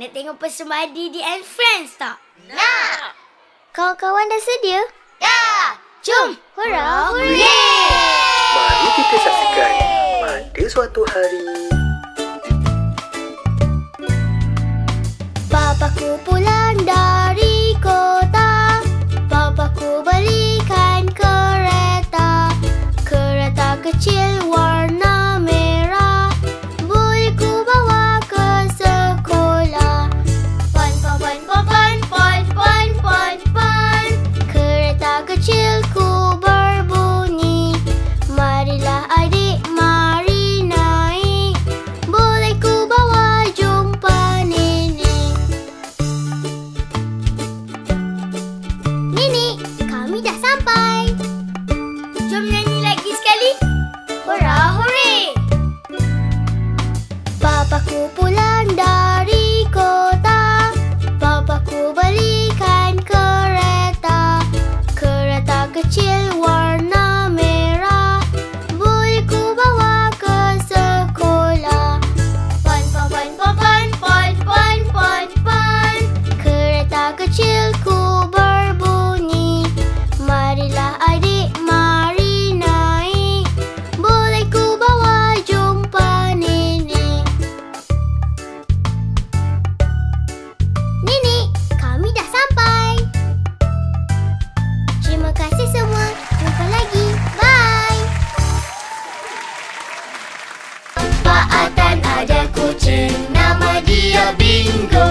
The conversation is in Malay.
Nak tengok persembahan Didi and Friends tak? Nak! Kawan-kawan dah sedia? Ya! Jom! Hurra! Hurra! Mari kita saksikan pada suatu hari. Papaku pulang many like akan ada kucing nama dia Bingo.